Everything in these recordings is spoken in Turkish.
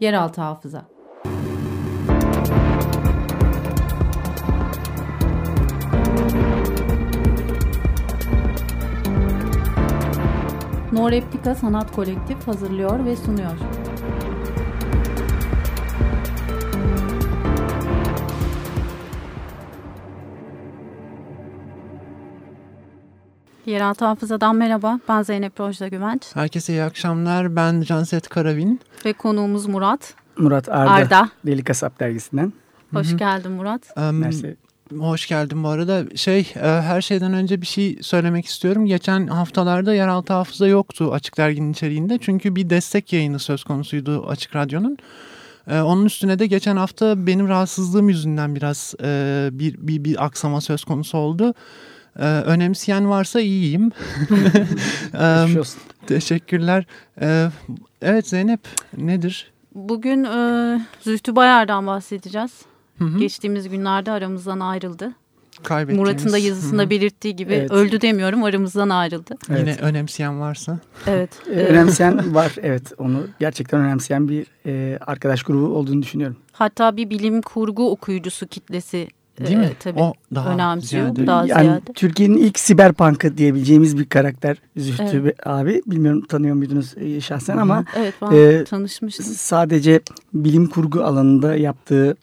Yeraltı hafıza. No Replika Sanat Kolektif hazırlıyor ve sunuyor. Yeraltı Hafıza'dan merhaba. Ben Zeynep Rojda Güvenç. Herkese iyi akşamlar. Ben Canset Karavin. Ve konuğumuz Murat. Murat Arda. Arda. Deli Kasap dergisinden. Hoş Hı -hı. geldin Murat. Um, Mersi. Hoş geldin bu arada. Şey e, her şeyden önce bir şey söylemek istiyorum. Geçen haftalarda yeraltı hafıza yoktu Açık Dergi'nin içeriğinde. Çünkü bir destek yayını söz konusuydu Açık Radyo'nun. E, onun üstüne de geçen hafta benim rahatsızlığım yüzünden biraz e, bir, bir, bir aksama söz konusu oldu. Ee, önemseyen varsa iyiyim. ee, teşekkürler. Ee, evet Zeynep nedir? Bugün e, Zühtü Bayar'dan bahsedeceğiz. Hı hı. Geçtiğimiz günlerde aramızdan ayrıldı. Murat'ın da yazısında Hı -hı. belirttiği gibi evet. öldü demiyorum aramızdan ayrıldı. Evet. Yine önemseyen varsa. Evet. Ee, önemseyen var evet onu gerçekten önemseyen bir e, arkadaş grubu olduğunu düşünüyorum. Hatta bir bilim kurgu okuyucusu kitlesi Değil mi? tabii o daha önemsiyor. Ziyade. Daha yani ziyade. Türkiye'nin ilk siber punk'ı diyebileceğimiz bir karakter Zühtü evet. abi. Bilmiyorum tanıyor muydunuz e, şahsen ama evet, e, tanışmıştım. Sadece bilim kurgu alanında yaptığı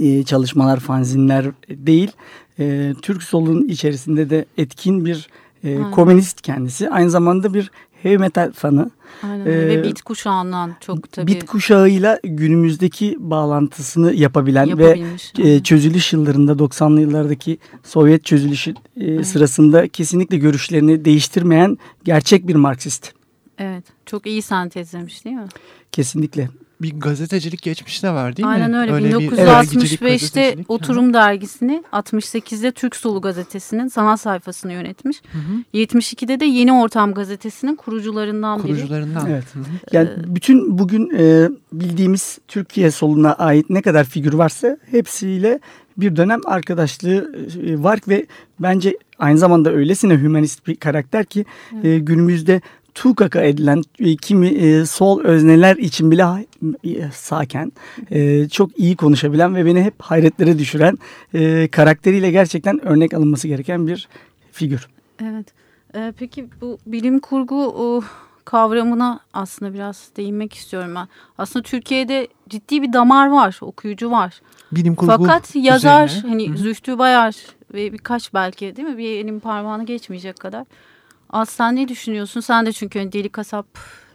e, çalışmalar, fanzinler değil. E, Türk solunun içerisinde de etkin bir e, komünist kendisi. Aynı zamanda bir heavy metal fanı. Aynen ee, ve bit kuşağından çok tabii. Bit kuşağıyla günümüzdeki bağlantısını yapabilen ve e, çözülüş yıllarında 90'lı yıllardaki Sovyet çözülüşü e, sırasında kesinlikle görüşlerini değiştirmeyen gerçek bir Marksist. Evet çok iyi sentezlemiş değil mi? Kesinlikle bir gazetecilik geçmişi de var değil Aynen mi? Aynen öyle. öyle 1965'te Oturum ha. dergisini, 68'de Türk Solu gazetesinin sanat sayfasını yönetmiş. Hı hı. 72'de de Yeni Ortam gazetesinin kurucularından, kurucularından. biri. Evet. Hı hı. Yani ee, bütün bugün e, bildiğimiz Türkiye soluna ait ne kadar figür varsa hepsiyle bir dönem arkadaşlığı e, var ve bence aynı zamanda öylesine hümanist bir karakter ki evet. e, günümüzde tukaka edilen e, kimi e, sol özneler için bile e, saken e, çok iyi konuşabilen ve beni hep hayretlere düşüren e, karakteriyle gerçekten örnek alınması gereken bir figür. Evet. E, peki bu bilim kurgu o kavramına aslında biraz değinmek istiyorum ben. Aslında Türkiye'de ciddi bir damar var, okuyucu var. Bilim kurgu Fakat yazar üzerine. hani Hı -hı. Zühtü Bayar ve birkaç belki değil mi bir elin parmağını geçmeyecek kadar Aslan ne düşünüyorsun? Sen de çünkü hani deli kasap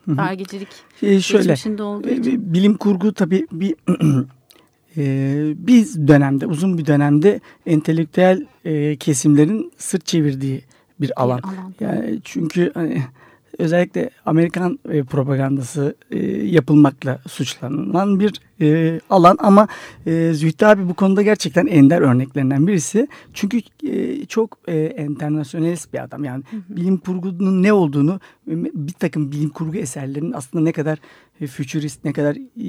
dergicilik ee, şöyle, geçmişinde olduğu e, için. Bilim kurgu tabii bir e, bir dönemde uzun bir dönemde entelektüel e, kesimlerin sırt çevirdiği bir alan. Bir alan. Yani çünkü hani, özellikle Amerikan e, propagandası e, yapılmakla suçlanılan bir e, alan ama e, Zühtü abi bu konuda gerçekten ender örneklerinden birisi. Çünkü e, çok e, internasyonalist bir adam. Yani hı hı. bilim kurgunun ne olduğunu bir takım bilim kurgu eserlerinin aslında ne kadar e, fütürist, ne kadar e,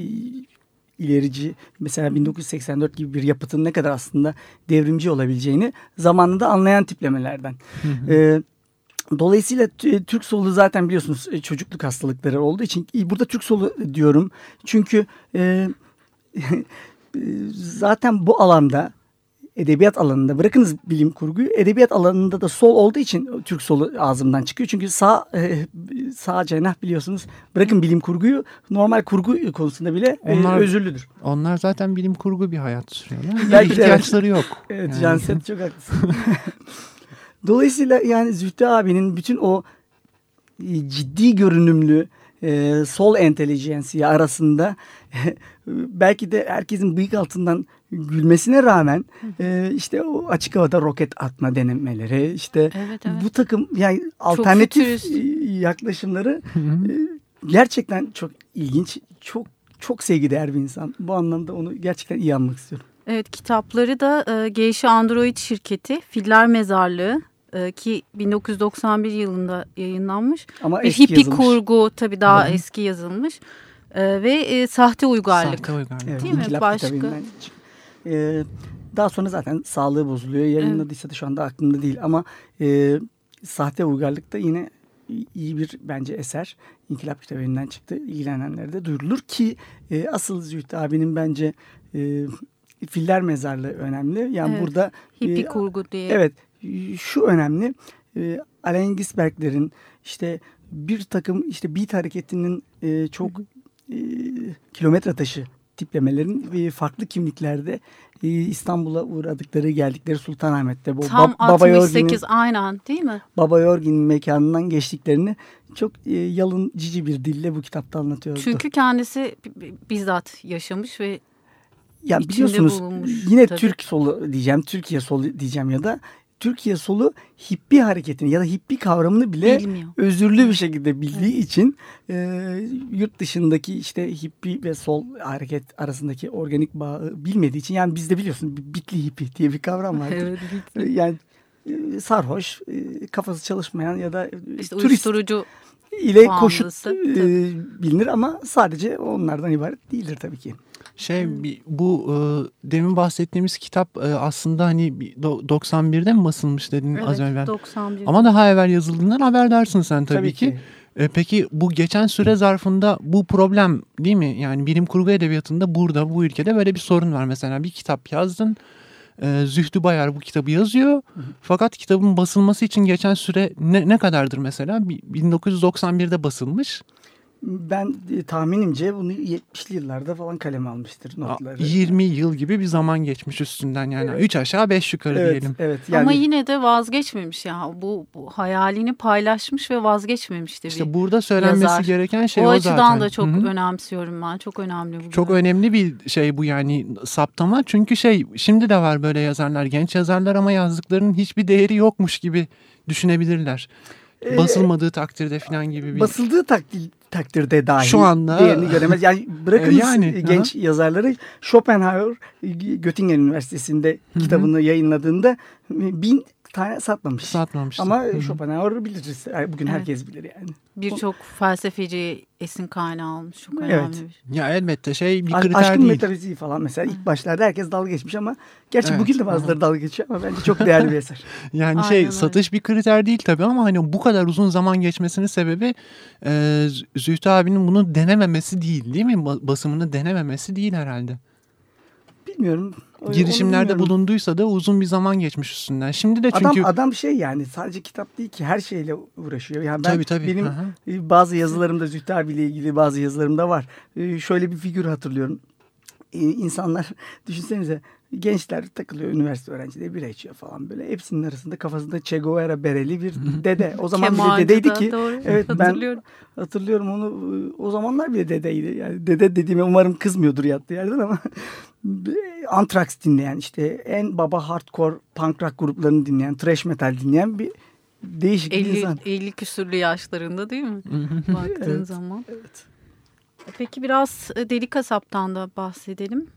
ilerici mesela 1984 gibi bir yapıtın ne kadar aslında devrimci olabileceğini zamanında anlayan tiplemelerden. Hı hı. E, Dolayısıyla Türk solu zaten biliyorsunuz e, çocukluk hastalıkları olduğu için burada Türk solu diyorum. Çünkü e, zaten bu alanda edebiyat alanında bırakınız bilim kurguyu edebiyat alanında da sol olduğu için Türk solu ağzımdan çıkıyor. Çünkü sağ e, sağ cenah biliyorsunuz bırakın bilim kurguyu normal kurgu konusunda bile e, onlar, e, özürlüdür. Onlar zaten bilim kurgu bir hayat sürüyorlar. Belki ihtiyaçları yok. Evet yani. Canset çok haklısın. Dolayısıyla yani Zühtü abinin bütün o e, ciddi görünümlü e, sol entelijensiye arasında belki de herkesin bıyık altından gülmesine rağmen e, işte o açık havada roket atma denemeleri işte evet, evet. bu takım yani alternatif fütürist. yaklaşımları e, gerçekten çok ilginç çok çok sevgideğer bir insan. Bu anlamda onu gerçekten iyi anmak istiyorum. Evet kitapları da e, Geyşi Android şirketi Filler Mezarlığı e, ki 1991 yılında yayınlanmış. Ama bir eski hippi yazılmış. kurgu tabii daha Hı-hı. eski yazılmış. E, ve e, sahte uygarlık. Sahte uygarlık. Evet, Değil mi? Başka. E, daha sonra zaten sağlığı bozuluyor. Yayınladıysa evet. da şu anda aklımda değil ama e, sahte uygarlık da yine iyi bir bence eser. İnkılap kitabından çıktı. İlgilenenlere de duyurulur ki e, asıl Zühtü abinin bence e, Filler Mezarlığı önemli. Yani evet, burada hippi e, kurgu diye. Evet. Şu önemli. E, Alain Gisberg'lerin işte bir takım işte beat hareketinin e, çok e, kilometre taşı tiplemelerin e, farklı kimliklerde e, İstanbul'a uğradıkları geldikleri Sultanahmet'te. Bu Tam ba 68 aynen değil mi? Baba Yorgin'in mekanından geçtiklerini çok e, yalın cici bir dille bu kitapta anlatıyordu. Çünkü kendisi bizzat yaşamış ve ya biliyorsunuz yine tabii. Türk solu diyeceğim, Türkiye solu diyeceğim ya da Türkiye solu hippi hareketini ya da hippi kavramını bile Bilmiyor. özürlü bir şekilde bildiği evet. için e, yurt dışındaki işte hippi ve sol hareket arasındaki organik bağı bilmediği için yani bizde biliyorsun bitli hippi diye bir kavram var. evet, yani e, sarhoş, e, kafası çalışmayan ya da işte turist ile koşut e, bilinir ama sadece onlardan ibaret değildir tabii ki. Şey bu e, demin bahsettiğimiz kitap e, aslında hani 91'de mi basılmış dedin evet, az evvel. 91. Ama daha evvel yazıldığından haberdarsın sen tabii, tabii ki. ki. E, peki bu geçen süre zarfında bu problem değil mi? Yani bilim kurgu edebiyatında burada bu ülkede böyle bir sorun var. Mesela bir kitap yazdın. E, Zühtü Bayar bu kitabı yazıyor. Hı hı. Fakat kitabın basılması için geçen süre ne, ne kadardır mesela? 1991'de basılmış. Ben e, tahminimce bunu 70'li yıllarda falan kaleme almıştır notları. 20 yıl gibi bir zaman geçmiş üstünden yani. Evet. 3 aşağı 5 yukarı evet, diyelim. Evet, yani... Ama yine de vazgeçmemiş ya. Bu, bu hayalini paylaşmış ve vazgeçmemişti. İşte burada söylenmesi yazar. gereken şey o, o zaten. O açıdan da çok Hı-hı. önemsiyorum ben. Çok önemli bu. Çok böyle. önemli bir şey bu yani saptama. Çünkü şey şimdi de var böyle yazarlar. Genç yazarlar ama yazdıklarının hiçbir değeri yokmuş gibi düşünebilirler. Ee, Basılmadığı takdirde falan gibi bir... Basıldığı takdir, takdirde dahi Şu anda... değerini göremez. Yani bırakın yani, genç aha. yazarları Schopenhauer Göttingen Üniversitesi'nde kitabını yayınladığında bin tane satmamış. Satmamış. Ama Schopenhauer'ı biliriz. Bugün evet. herkes bilir yani. Birçok felsefeci esin kaynağı olmuş. Çok önemli. Evet. Ya elbette şey bir kriter Aşkın değil. metafiziği falan mesela ilk başlarda herkes dalga geçmiş ama gerçi evet. bugün de bazıları dalga geçiyor ama bence çok değerli bir eser. yani Aynen şey öyle. satış bir kriter değil tabii ama hani bu kadar uzun zaman geçmesinin sebebi e, Zühtü abinin bunu denememesi değil değil mi? Basımını denememesi değil herhalde bilmiyorum. Girişimlerde bulunduysa da uzun bir zaman geçmiş üstünden. Şimdi de çünkü... Adam, adam şey yani sadece kitap değil ki her şeyle uğraşıyor. Yani ben, tabii tabii. Benim Aha. E, bazı yazılarımda Zühtü abiyle ilgili bazı yazılarımda var. E, şöyle bir figür hatırlıyorum. E, insanlar düşünsenize gençler takılıyor üniversite öğrencileri bira içiyor falan böyle. Hepsinin arasında kafasında Che Guevara bereli bir dede. O zaman bile dedeydi ki. Doğru. Evet ben hatırlıyorum onu. O zamanlar bile dedeydi. Yani dede dediğime umarım kızmıyordur yattığı yerden ama Anthrax dinleyen işte en baba hardcore punk rock gruplarını dinleyen, thrash metal dinleyen bir değişik 50, insan. 50 küsürlü yaşlarında değil mi? Baktığın evet, zaman. Evet. Peki biraz e, Deli Kasap'tan da bahsedelim.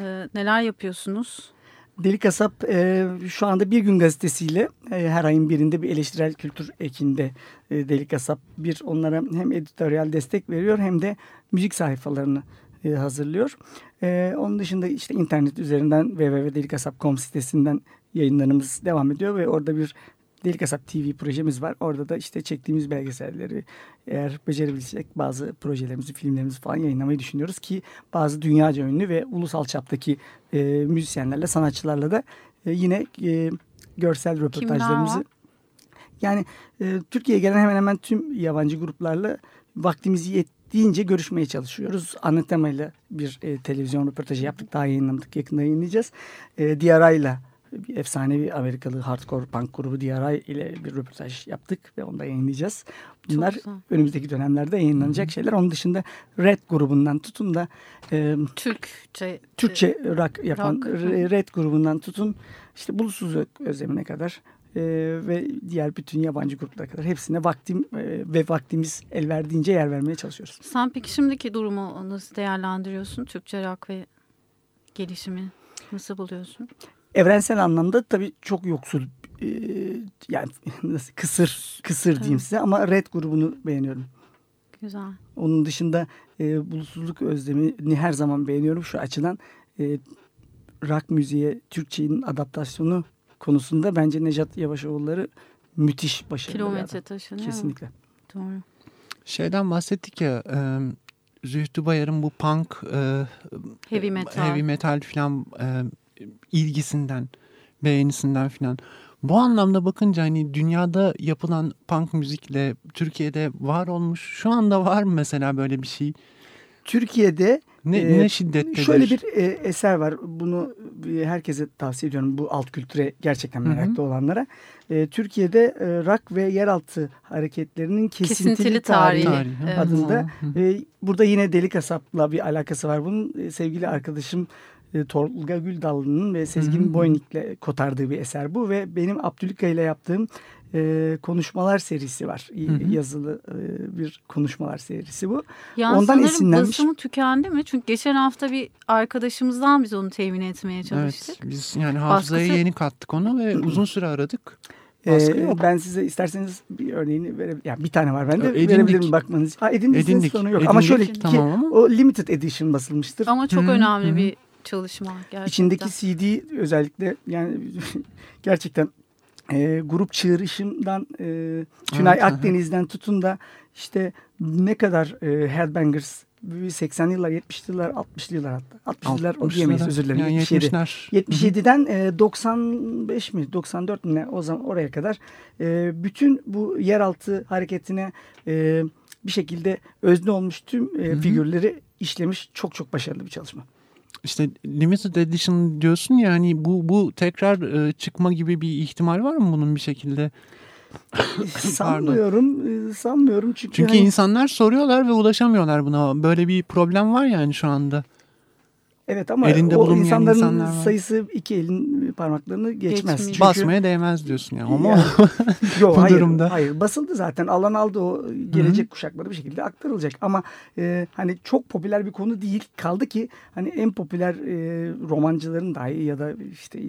Ee, neler yapıyorsunuz? Deli Kasap e, şu anda Bir Gün Gazetesi'yle e, her ayın birinde bir eleştirel kültür ekinde e, Deli Kasap bir onlara hem editoryal destek veriyor hem de müzik sayfalarını e, hazırlıyor. E, onun dışında işte internet üzerinden www.delikasap.com sitesinden yayınlarımız devam ediyor ve orada bir Delik Asap TV projemiz var. Orada da işte çektiğimiz belgeselleri eğer becerebilirsek bazı projelerimizi, filmlerimizi falan yayınlamayı düşünüyoruz ki bazı dünyaca ünlü ve ulusal çaptaki e, müzisyenlerle, sanatçılarla da e, yine e, görsel röportajlarımızı yani e, Türkiye'ye gelen hemen hemen tüm yabancı gruplarla vaktimizi yet deyince görüşmeye çalışıyoruz. Anatema ile bir e, televizyon röportajı yaptık. Daha yayınladık. Yakında yayınlayacağız. E, DRI bir efsanevi Amerikalı hardcore punk grubu DRI ile bir röportaj yaptık ve onu da yayınlayacağız. Bunlar önümüzdeki dönemlerde yayınlanacak Hı -hı. şeyler. Onun dışında Red grubundan tutun da e, Türkçe Türkçe rock yapan rock. Red grubundan tutun işte Bulutsuz Özlemine kadar e, ve diğer bütün yabancı gruplara kadar hepsine vaktim e, ve vaktimiz el verdiğince yer vermeye çalışıyoruz. Sen peki şimdiki durumu nasıl değerlendiriyorsun? Türkçe rock ve gelişimi nasıl buluyorsun? Evrensel anlamda tabii çok yoksul e, yani nasıl kısır kısır evet. diyeyim size ama Red grubunu beğeniyorum. Güzel. Onun dışında e, bulutsuzluk özlemini her zaman beğeniyorum şu açıdan. E, rock müziğe Türkçe'nin adaptasyonu konusunda bence Necat Yavaşoğulları müthiş başarılı. Kilometre taşı. Kesinlikle. Doğru. Şeyden bahsettik ya e, Zühtü Bayar'ın bu punk e, heavy metal, heavy metal falan e, ilgisinden beğenisinden falan. Bu anlamda bakınca hani dünyada yapılan punk müzikle Türkiye'de var olmuş şu anda var mı mesela böyle bir şey? Türkiye'de ne, e, ne şiddettedir? Şöyle bir e, eser var. Bunu herkese tavsiye ediyorum. Bu alt kültüre gerçekten meraklı Hı -hı. olanlara. E, Türkiye'de e, rock ve yeraltı hareketlerinin kesintili, kesintili tarihi, tarihi adında. Evet. E, burada yine Deli Kasap'la bir alakası var. Bunun e, sevgili arkadaşım e, Tolga Güldallı'nın ve Sezgin Boynik'le kotardığı bir eser bu ve benim Abdülika ile yaptığım e, konuşmalar serisi var. Hı hı. Yazılı e, bir konuşmalar serisi bu. Yani Ondan esinlenmiş. basımı tükendi mi? Çünkü geçen hafta bir arkadaşımızdan biz onu temin etmeye çalıştık. Evet, biz yani hafızaya Baskısı... yeni kattık onu ve uzun süre aradık. Ee, ben size isterseniz bir örneğini verebilirim. Yani bir tane var bende. Edindik. Verebilirim bakmanız. Ha, edindik. edindik. Sonu yok. Edindik. Ama şöyle ki tamam ama. o limited edition basılmıştır. Ama çok Hı -hı. önemli Hı -hı. bir çalışma gerçekten. İçindeki CD özellikle yani gerçekten e, grup çığırışımdan e, Tünay evet, Akdeniz'den tutun da işte ne kadar e, Headbangers 80'li yıllar, 70'li yıllar, 60'lı yıllar hatta. 60'lı yıllar o diyemeyiz özür dilerim. Yani 77. 77'den e, 95 mi 94 mi ne o zaman oraya kadar e, bütün bu yeraltı hareketine e, bir şekilde özne olmuş tüm e, figürleri işlemiş çok çok başarılı bir çalışma işte limited edition diyorsun yani bu bu tekrar e, çıkma gibi bir ihtimal var mı bunun bir şekilde? sanmıyorum, e, sanmıyorum çünkü çünkü hani... insanlar soruyorlar ve ulaşamıyorlar buna. Böyle bir problem var yani şu anda. Evet ama Elinde o insanların insanlar sayısı iki elin parmaklarını geçmez. Çünkü, Basmaya değmez diyorsun yani. Ama yani, yok, bu hayır, durumda. Hayır basıldı zaten. Alan aldı o gelecek Hı -hı. kuşaklara bir şekilde aktarılacak. Ama e, hani çok popüler bir konu değil. Kaldı ki hani en popüler e, romancıların dahi ya da işte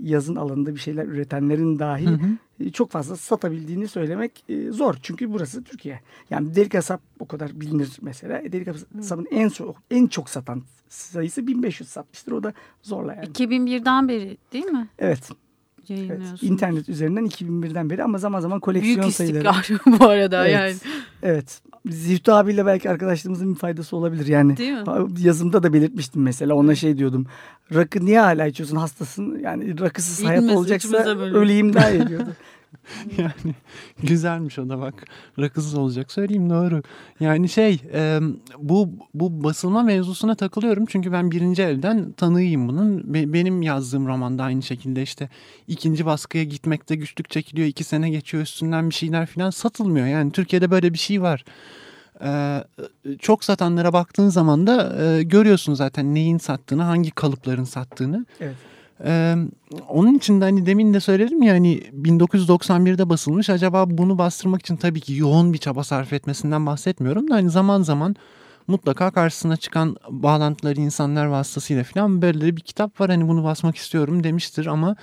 yazın alanında bir şeyler üretenlerin dahi hı hı. E, çok fazla satabildiğini söylemek e, zor. Çünkü burası Türkiye. Yani Deli Kasap o kadar bilinir mesela. E, Deli Kasap'ın en çok en çok satan sayısı 1500 satmıştır. O da zorla yani. 2001'den beri değil mi? Evet. Evet, internet üzerinden 2001'den beri ama zaman zaman koleksiyon sayıları. Büyük istikrar bu arada evet, yani. Evet. Zühtü abiyle belki arkadaşlığımızın bir faydası olabilir yani. Değil mi? Yazımda da belirtmiştim mesela ona şey diyordum. Rakı niye hala içiyorsun hastasın? Yani rakısız hayat olacaksa öleyim daha iyi diyordu. yani güzelmiş o da bak. Rakısız olacak söyleyeyim doğru. Yani şey e, bu bu basılma mevzusuna takılıyorum. Çünkü ben birinci elden tanıyayım bunun. Be, benim yazdığım romanda aynı şekilde işte ikinci baskıya gitmekte güçlük çekiliyor. iki sene geçiyor üstünden bir şeyler falan satılmıyor. Yani Türkiye'de böyle bir şey var. Ee, çok satanlara baktığın zaman da e, görüyorsun zaten neyin sattığını, hangi kalıpların sattığını. Evet. Ee, onun için de hani demin de söyledim ya hani 1991'de basılmış. Acaba bunu bastırmak için tabii ki yoğun bir çaba sarf etmesinden bahsetmiyorum da hani zaman zaman mutlaka karşısına çıkan bağlantıları insanlar vasıtasıyla falan böyle bir kitap var. Hani bunu basmak istiyorum demiştir ama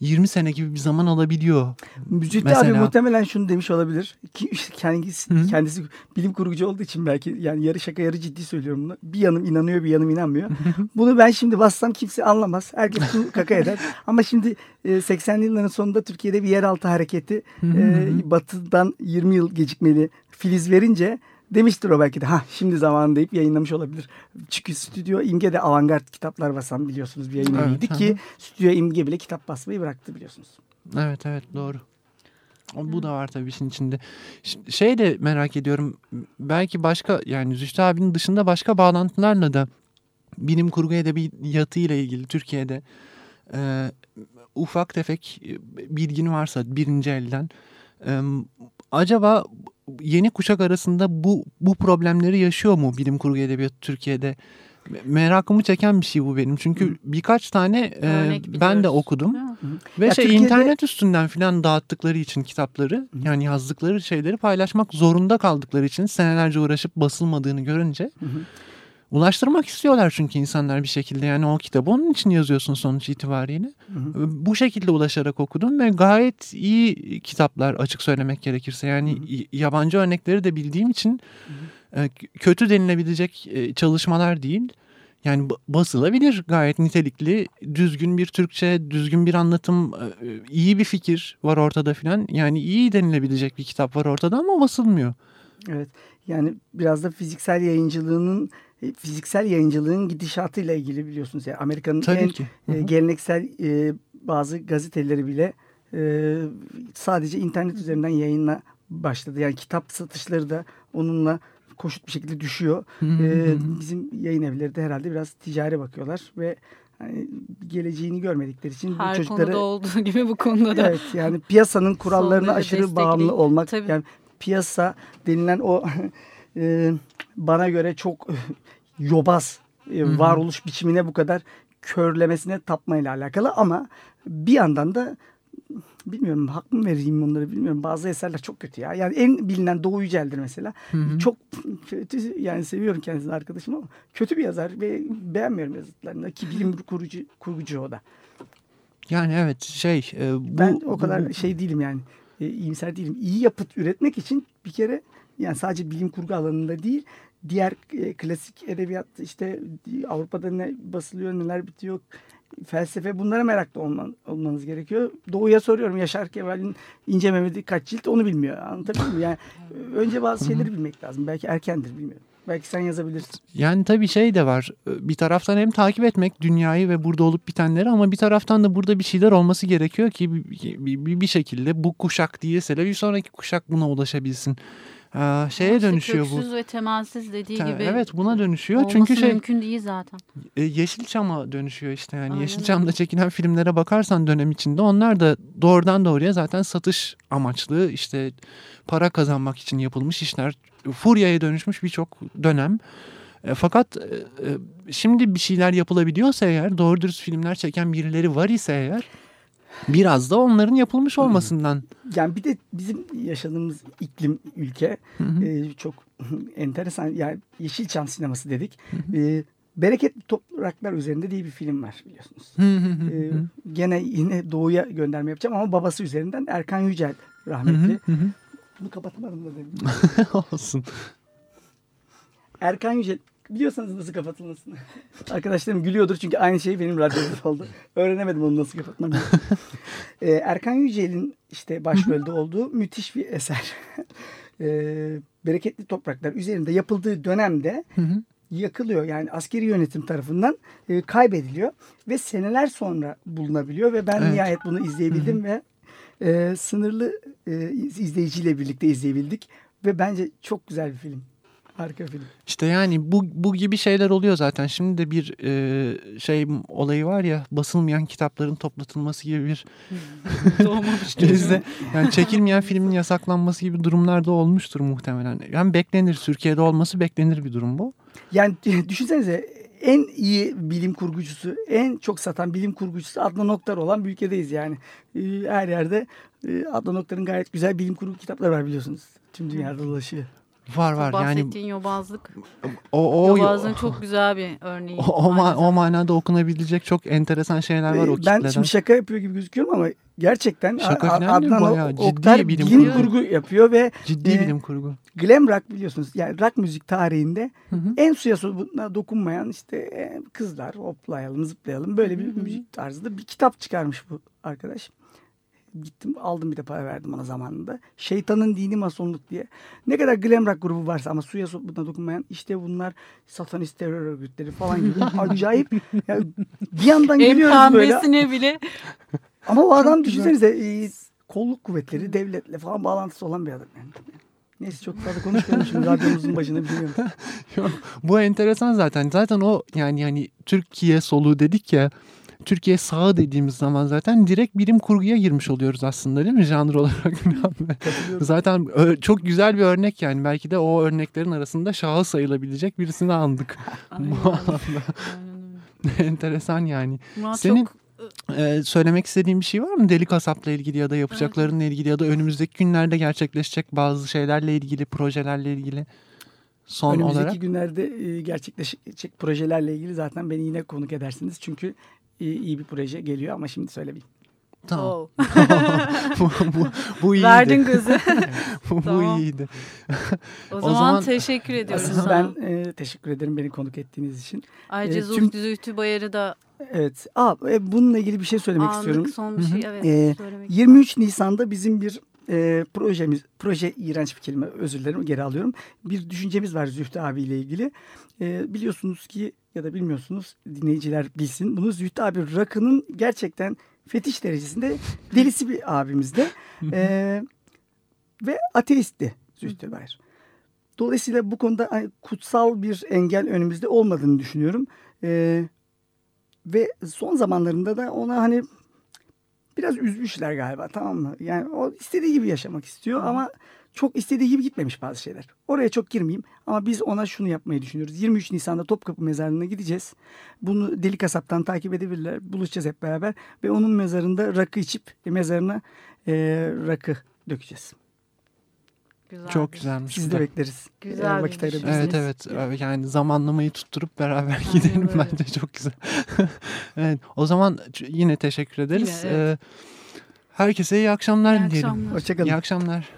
20 sene gibi bir zaman alabiliyor. Mücit abi muhtemelen şunu demiş olabilir. Ki kendisi, Hı. kendisi bilim kurgucu olduğu için belki yani yarı şaka yarı ciddi söylüyorum bunu. Bir yanım inanıyor bir yanım inanmıyor. bunu ben şimdi bassam kimse anlamaz. Herkes bunu kaka eder. Ama şimdi 80'li e, yılların sonunda Türkiye'de bir yeraltı hareketi e, batıdan 20 yıl gecikmeli filiz verince Demiştir o belki de ha şimdi zamanı deyip yayınlamış olabilir. Çünkü stüdyo İmge'de avantgard kitaplar basan biliyorsunuz bir yayın evet, ki stüdyo İmge bile kitap basmayı bıraktı biliyorsunuz. Evet evet doğru. Bu da var tabii işin içinde. Şey de merak ediyorum. Belki başka yani Zühtü abinin dışında başka bağlantılarla da bilim kurgu edebiyatı ile ilgili Türkiye'de e, ufak tefek bilgin varsa birinci elden e, acaba yeni kuşak arasında bu bu problemleri yaşıyor mu bilim kurgu edebiyatı Türkiye'de? Merakımı çeken bir şey bu benim. Çünkü Hı. birkaç tane e, ben de okudum. Hı. Ve ya şey Türkiye'de... internet üstünden filan dağıttıkları için kitapları Hı. yani yazdıkları şeyleri paylaşmak zorunda kaldıkları için senelerce uğraşıp basılmadığını görünce Hı ulaştırmak istiyorlar çünkü insanlar bir şekilde yani o kitabı onun için yazıyorsun sonuç itibariyle. Hı hı. Bu şekilde ulaşarak okudum ve gayet iyi kitaplar açık söylemek gerekirse. Yani hı hı. yabancı örnekleri de bildiğim için hı hı. E, kötü denilebilecek e, çalışmalar değil. yani basılabilir gayet nitelikli, düzgün bir Türkçe, düzgün bir anlatım, e, iyi bir fikir var ortada filan. Yani iyi denilebilecek bir kitap var ortada ama basılmıyor. Evet. Yani biraz da fiziksel yayıncılığının e, fiziksel yayıncılığın gidişatıyla ilgili biliyorsunuz. Yani Amerika'nın en ki. E, geleneksel e, bazı gazeteleri bile e, sadece internet üzerinden yayınla başladı. Yani kitap satışları da onunla koşut bir şekilde düşüyor. ee, bizim yayın evleri de herhalde biraz ticari bakıyorlar ve hani geleceğini görmedikleri için Her bu çocukları konuda olduğu gibi bu konuda da. Evet yani piyasanın kurallarına aşırı bağımlı olmak Tabii. yani piyasa denilen o e, bana göre çok yobaz e, varoluş biçimine bu kadar körlemesine tapmayla alakalı ama bir yandan da bilmiyorum hak mı vereyim onları bilmiyorum. Bazı eserler çok kötü ya. Yani en bilinen Doğu Yücel'dir mesela. Hı hı. Çok kötü yani seviyorum kendisini arkadaşım ama kötü bir yazar ve beğenmiyorum yazıtlarını ki bilim kurucu kurgucu o da. Yani evet şey e, bu, ben o kadar bu, şey değilim yani e, iyimser değilim. İyi yapıt üretmek için bir kere yani sadece bilim kurgu alanında değil diğer e, klasik edebiyat işte Avrupa'da ne basılıyor neler bitiyor felsefe bunlara meraklı olman, olmanız gerekiyor. Doğu'ya soruyorum Yaşar Kemal'in İnce Mehmet'i kaç cilt onu bilmiyor. Anlatabiliyor muyum? Yani önce bazı şeyleri bilmek lazım. Belki erkendir bilmiyorum. Belki sen yazabilirsin. Yani tabii şey de var. Bir taraftan hem takip etmek dünyayı ve burada olup bitenleri ama bir taraftan da burada bir şeyler olması gerekiyor ki bir, bir, bir şekilde bu kuşak değilse de bir sonraki kuşak buna ulaşabilsin. Ee, şeye işte dönüşüyor köksüz bu. Köksüz ve temelsiz dediği Te gibi. Evet buna dönüşüyor. Çünkü şey mümkün değil zaten. E, Yeşilçam'a dönüşüyor işte yani. Aynen. Yeşilçam'da çekilen filmlere bakarsan dönem içinde onlar da doğrudan doğruya zaten satış amaçlı işte para kazanmak için yapılmış işler. Furya'ya dönüşmüş birçok dönem. E, fakat e, e, şimdi bir şeyler yapılabiliyorsa eğer doğru dürüst filmler çeken birileri var ise eğer Biraz da onların yapılmış olmasından. Yani bir de bizim yaşadığımız iklim ülke e, çok enteresan. Yani Yeşilçam sineması dedik. e, Bereketli Topraklar üzerinde diye bir film var biliyorsunuz. ee, gene yine doğuya gönderme yapacağım ama babası üzerinden Erkan Yücel rahmetli. Bunu kapatmadım da dedim. Olsun. Erkan Yücel biliyorsanız nasıl kapatılmasını. Arkadaşlarım gülüyordur çünkü aynı şey benim radyomda oldu. Öğrenemedim onu nasıl kapatmam. ee, Erkan Yücel'in işte başrolde olduğu müthiş bir eser. ee, Bereketli Topraklar üzerinde yapıldığı dönemde yakılıyor. Yani askeri yönetim tarafından e, kaybediliyor ve seneler sonra bulunabiliyor ve ben evet. nihayet bunu izleyebildim ve e, sınırlı e, izleyiciyle birlikte izleyebildik ve bence çok güzel bir film. Harika film. İşte yani bu, bu gibi şeyler oluyor zaten. Şimdi de bir e, şey olayı var ya basılmayan kitapların toplatılması gibi bir doğmamış bizde yani çekilmeyen filmin yasaklanması gibi durumlar da olmuştur muhtemelen. Yani beklenir Türkiye'de olması beklenir bir durum bu. Yani düşünsenize en iyi bilim kurgucusu, en çok satan bilim kurgucusu Adnan Oktar olan bir ülkedeyiz yani. E, her yerde e, Adnan Oktar'ın gayet güzel bilim kurgu kitapları var biliyorsunuz. Tüm dünyada dolaşıyor. Var var bahsettiğin yani yobazlık. O, o yobazlığın çok güzel bir örneği. O, o, ma o manada okunabilecek çok enteresan şeyler var o kitleden. Ben şimdi şaka yapıyor gibi gözüküyorum ama gerçekten Şaka Adnan bayağı Oktar bilim, kurgu. kurgu yapıyor ve ciddi e, bilim kurgu. Glam rock biliyorsunuz. Yani rock müzik tarihinde hı hı. en suya dokunmayan işte e, kızlar hoplayalım zıplayalım böyle bir hı hı. müzik tarzında bir kitap çıkarmış bu arkadaş gittim aldım bir de para verdim ona zamanında. Şeytanın Dini Masonluk diye. Ne kadar glam rock grubu varsa ama suya buna dokunmayan işte bunlar satanist terör örgütleri falan gibi acayip. Yani bir yandan gülüyoruz böyle. bile. Ama o adam düşünsenize e, kolluk kuvvetleri devletle falan bağlantısı olan bir adam. Yani. Neyse çok fazla konuşmayalım şimdi radyomuzun başına biliyorum. Yok, bu enteresan zaten. Zaten o yani yani Türkiye soluğu dedik ya Türkiye sağı dediğimiz zaman zaten direkt bilim kurguya girmiş oluyoruz aslında değil mi janr olarak? zaten çok güzel bir örnek yani belki de o örneklerin arasında şahı sayılabilecek birisini andık. Bu anlamda. Enteresan yani. Murat Senin çok ee, söylemek istediğin bir şey var mı? Deli Kasap'la ilgili ya da yapacaklarınla ilgili ya da önümüzdeki günlerde gerçekleşecek bazı şeylerle ilgili, projelerle ilgili son Önümüzdeki olarak? Önümüzdeki günlerde gerçekleşecek projelerle ilgili zaten beni yine konuk edersiniz. Çünkü iyi, iyi bir proje geliyor ama şimdi söylemeyeyim. Tamam. bu, bu, bu iyiydi. Verdin gözü. bu, tamam. bu iyiydi. o, o zaman, zaman teşekkür ediyoruz sana. Ben e, teşekkür ederim beni konuk ettiğiniz için. Ayrıca e, tüm... Zühtü Bayar'ı da Evet. Aa, e, bununla ilgili bir şey söylemek Anlık istiyorum. son bir şey evet. Ee, 23 Nisan'da bizim bir e, projemiz, proje iğrenç bir kelime özür dilerim geri alıyorum. Bir düşüncemiz var Zühtü abiyle ilgili. E, biliyorsunuz ki ya da bilmiyorsunuz dinleyiciler bilsin. Bunu Zühtü abi rakının gerçekten fetiş derecesinde delisi bir abimizde. e, ve ateistti Zühtü Bayır. Dolayısıyla bu konuda hani, kutsal bir engel önümüzde olmadığını düşünüyorum. E, ve son zamanlarında da ona hani biraz üzmüşler galiba tamam mı? Yani o istediği gibi yaşamak istiyor ama çok istediği gibi gitmemiş bazı şeyler. Oraya çok girmeyeyim ama biz ona şunu yapmayı düşünüyoruz. 23 Nisan'da Topkapı Mezarlığı'na gideceğiz. Bunu Deli Kasap'tan takip edebilirler. Buluşacağız hep beraber ve onun mezarında rakı içip mezarına e, rakı dökeceğiz. Güzel. Çok güzelmiş. Siz de bekleriz. Güzel vakit Evet evet yani zamanlamayı tutturup beraber Aynen gidelim bence çok güzel. evet, o zaman yine teşekkür ederiz. Yine, evet. herkese iyi akşamlar iyi diyelim. Akşamlar. Hoşçakalın. İyi akşamlar.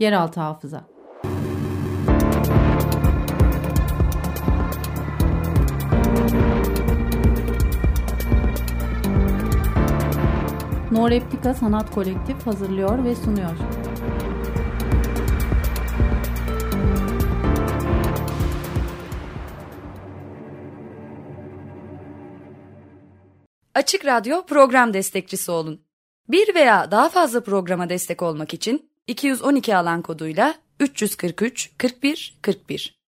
Yeraltı Hafıza No Replika Sanat Kolektif hazırlıyor ve sunuyor. Açık Radyo program destekçisi olun. Bir veya daha fazla programa destek olmak için 212 alan koduyla 343 41 41